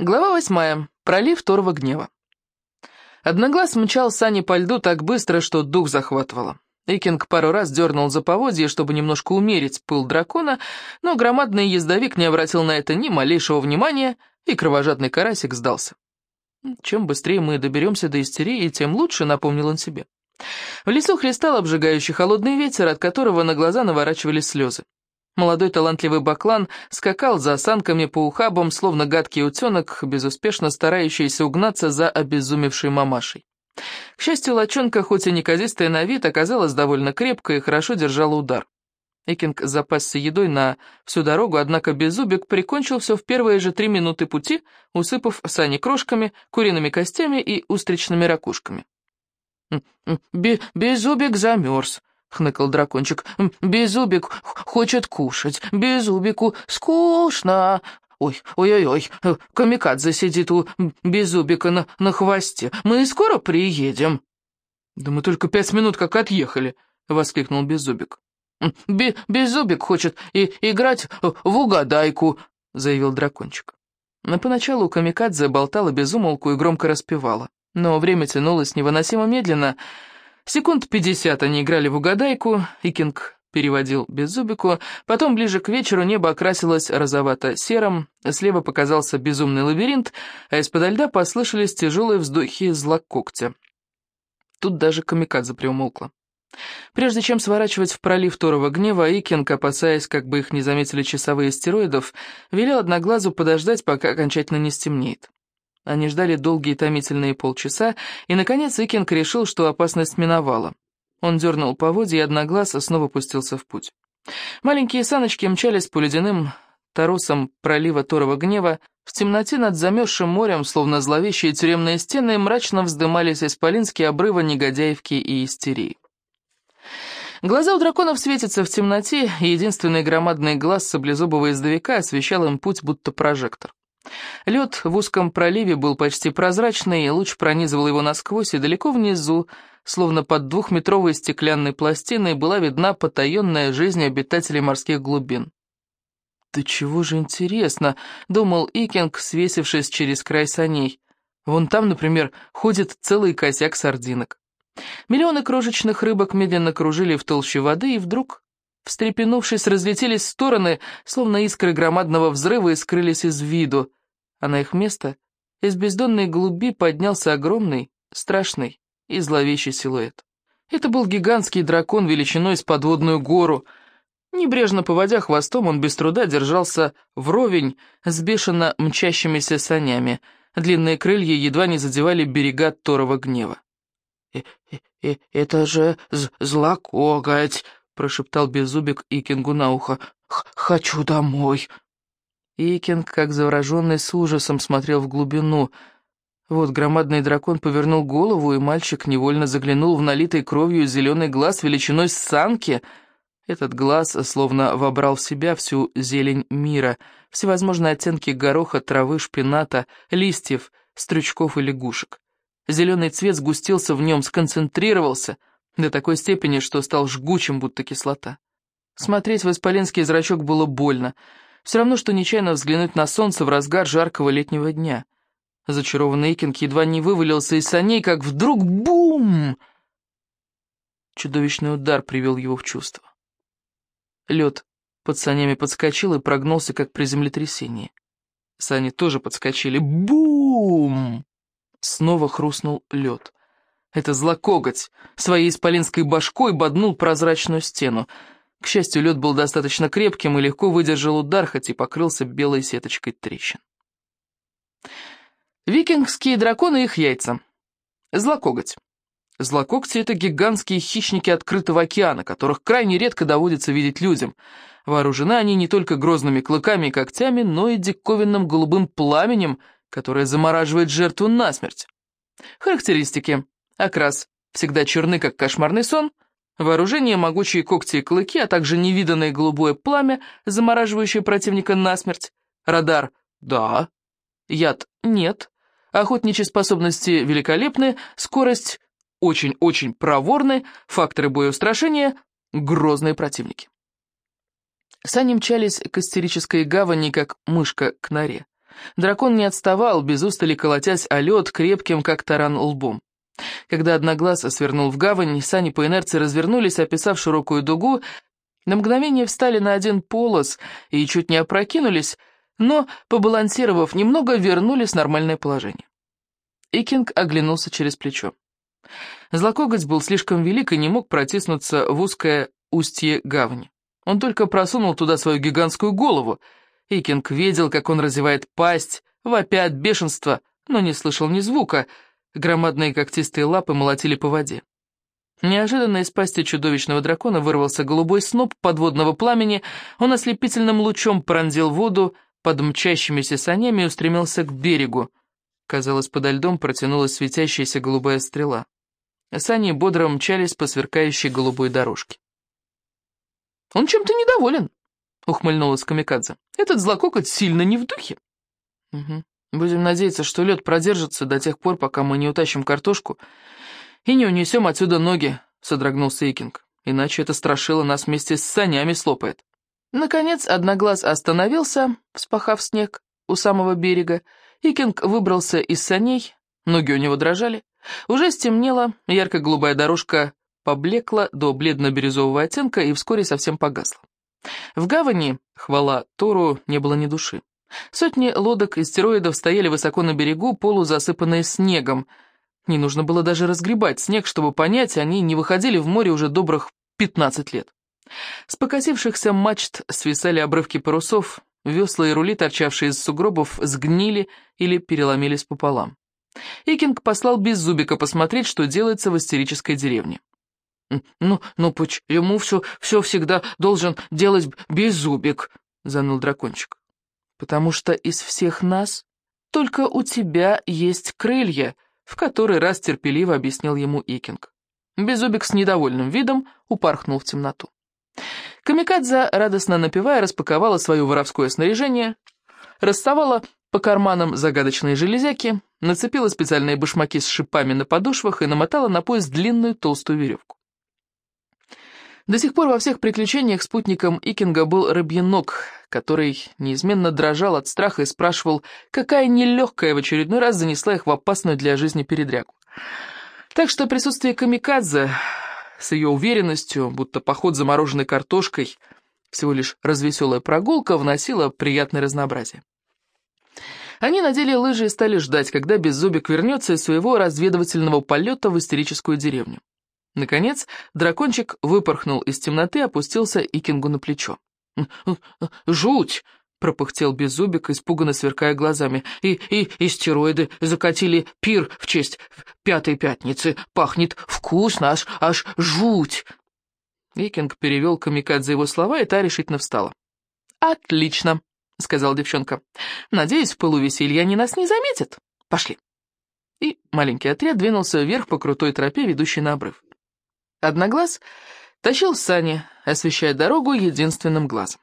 Глава восьмая. Пролив второго гнева. Одноглаз мчал сани по льду так быстро, что дух захватывало. Икинг пару раз дернул за поводье, чтобы немножко умерить пыл дракона, но громадный ездовик не обратил на это ни малейшего внимания, и кровожадный карасик сдался. «Чем быстрее мы доберемся до истерии, тем лучше», — напомнил он себе. В лесу хлестал обжигающий холодный ветер, от которого на глаза наворачивались слезы. Молодой талантливый баклан скакал за осанками по ухабам, словно гадкий утенок, безуспешно старающийся угнаться за обезумевшей мамашей. К счастью, лочонка, хоть и неказистая на вид, оказалась довольно крепкой и хорошо держала удар. Экинг запасся едой на всю дорогу, однако Беззубик прикончил все в первые же три минуты пути, усыпав сани крошками, куриными костями и устричными ракушками. «Беззубик замерз», — хныкал дракончик. «Беззубик хочет кушать, Беззубику скучно. Ой, ой-ой-ой, камикадзе сидит у Беззубика на, на хвосте. Мы скоро приедем». «Да мы только пять минут как отъехали», — воскликнул Беззубик. Бе «Беззубик хочет и играть в угадайку», — заявил дракончик. Но поначалу камикадзе болтала без умолку и громко распевала. Но время тянулось невыносимо медленно — Секунд пятьдесят они играли в угадайку, и Кинг переводил беззубику, потом ближе к вечеру небо окрасилось розовато-серым, слева показался безумный лабиринт, а из-под льда послышались тяжелые вздохи злококтя. Тут даже камикадзе приумолкла. Прежде чем сворачивать в пролив второго гнева, Икинг, опасаясь, как бы их не заметили часовые стероидов, велел одноглазу подождать, пока окончательно не стемнеет. Они ждали долгие томительные полчаса, и, наконец, Икинг решил, что опасность миновала. Он дернул поводья и одноглазо снова пустился в путь. Маленькие саночки мчались по ледяным торосам пролива Торова Гнева, в темноте над замерзшим морем, словно зловещие тюремные стены, мрачно вздымались исполинские обрывы негодяевки и истерии. Глаза у драконов светятся в темноте, и единственный громадный глаз саблезубого издалека освещал им путь, будто прожектор. Лед в узком проливе был почти прозрачный, и луч пронизывал его насквозь, и далеко внизу, словно под двухметровой стеклянной пластиной, была видна потаенная жизнь обитателей морских глубин. «Да чего же интересно», — думал Икинг, свесившись через край саней. «Вон там, например, ходит целый косяк сардинок». Миллионы крошечных рыбок медленно кружили в толще воды, и вдруг, встрепенувшись, разлетелись в стороны, словно искры громадного взрыва и скрылись из виду а на их место из бездонной глуби поднялся огромный, страшный и зловещий силуэт. Это был гигантский дракон величиной с подводную гору. Небрежно поводя хвостом, он без труда держался вровень с бешено мчащимися санями. Длинные крылья едва не задевали берега Торова гнева. «Э -э -э «Это же злокоготь!» — прошептал Беззубик Икингу на ухо. «Хочу домой!» Икинг, как завороженный, с ужасом смотрел в глубину. Вот громадный дракон повернул голову, и мальчик невольно заглянул в налитый кровью зеленый глаз величиной с санки. Этот глаз словно вобрал в себя всю зелень мира, всевозможные оттенки гороха, травы, шпината, листьев, стручков и лягушек. Зеленый цвет сгустился в нем, сконцентрировался до такой степени, что стал жгучим, будто кислота. Смотреть в исполинский зрачок было больно — все равно, что нечаянно взглянуть на солнце в разгар жаркого летнего дня. Зачарованный Икинг едва не вывалился из саней, как вдруг бум! Чудовищный удар привел его в чувство. Лед под санями подскочил и прогнулся, как при землетрясении. Сани тоже подскочили. Бум! Снова хрустнул лед. Это злокоготь своей исполинской башкой боднул прозрачную стену. К счастью, лед был достаточно крепким и легко выдержал удар, хоть и покрылся белой сеточкой трещин. Викингские драконы и их яйца. Злокоготь. Злокогти — это гигантские хищники открытого океана, которых крайне редко доводится видеть людям. Вооружены они не только грозными клыками и когтями, но и диковинным голубым пламенем, которое замораживает жертву насмерть. Характеристики. Окрас. Всегда черны, как кошмарный сон — Вооружение, могучие когти и клыки, а также невиданное голубое пламя, замораживающее противника насмерть. Радар — да. Яд — нет. Охотничьи способности великолепны, скорость очень-очень проворны, факторы боеустрашения — грозные противники. Сани мчались к истерической гавани, как мышка к норе. Дракон не отставал, без устали колотясь о лед, крепким, как таран, лбом. Когда Одноглаз свернул в гавань, сани по инерции развернулись, описав широкую дугу, на мгновение встали на один полос и чуть не опрокинулись, но, побалансировав немного, вернулись в нормальное положение. Икинг оглянулся через плечо. Злокоготь был слишком велик и не мог протиснуться в узкое устье гавани. Он только просунул туда свою гигантскую голову. Икинг видел, как он разевает пасть, вопя от бешенства, но не слышал ни звука. Громадные когтистые лапы молотили по воде. Неожиданно из пасти чудовищного дракона вырвался голубой сноп подводного пламени, он ослепительным лучом пронзил воду под мчащимися санями и устремился к берегу. Казалось, подо льдом протянулась светящаяся голубая стрела. Сани бодро мчались по сверкающей голубой дорожке. «Он чем-то недоволен», — ухмыльнулась Камикадзе. «Этот злококоть сильно не в духе». «Угу. Будем надеяться, что лед продержится до тех пор, пока мы не утащим картошку и не унесем отсюда ноги», — содрогнулся Икинг. «Иначе это страшило нас вместе с санями слопает». Наконец, Одноглаз остановился, вспахав снег у самого берега. Икинг выбрался из саней, ноги у него дрожали. Уже стемнело, ярко-голубая дорожка поблекла до бледно-бирюзового оттенка и вскоре совсем погасла. В гавани, хвала Тору, не было ни души. Сотни лодок и стероидов стояли высоко на берегу, полузасыпанные снегом. Не нужно было даже разгребать снег, чтобы понять, они не выходили в море уже добрых 15 лет. С покосившихся мачт свисали обрывки парусов, весла и рули, торчавшие из сугробов, сгнили или переломились пополам. Икинг послал Беззубика посмотреть, что делается в истерической деревне. «Ну, ну почему все, все всегда должен делать Беззубик?» — заныл дракончик. «Потому что из всех нас только у тебя есть крылья», — в который раз терпеливо объяснил ему Икинг. Беззубик с недовольным видом упорхнул в темноту. Камикадзе, радостно напевая, распаковала свое воровское снаряжение, расставала по карманам загадочные железяки, нацепила специальные башмаки с шипами на подошвах и намотала на пояс длинную толстую веревку. До сих пор во всех приключениях спутником Икинга был Рыбьенок, который неизменно дрожал от страха и спрашивал, какая нелегкая в очередной раз занесла их в опасную для жизни передрягу. Так что присутствие Камикадзе с ее уверенностью, будто поход за мороженой картошкой, всего лишь развеселая прогулка, вносила приятное разнообразие. Они надели лыжи и стали ждать, когда Беззубик вернется из своего разведывательного полета в истерическую деревню. Наконец, дракончик выпорхнул из темноты опустился Икингу на плечо. «Жуть!» — пропыхтел Беззубик, испуганно сверкая глазами. «И, и, и стероиды закатили пир в честь пятой пятницы. Пахнет вкусно, аж, аж жуть!» Викинг перевел камикадзе его слова, и та решительно встала. «Отлично!» — сказала девчонка. «Надеюсь, в пылу веселья они нас не заметят. Пошли!» И маленький отряд двинулся вверх по крутой тропе, ведущей на обрыв. Одноглаз тащил сани, освещая дорогу единственным глазом.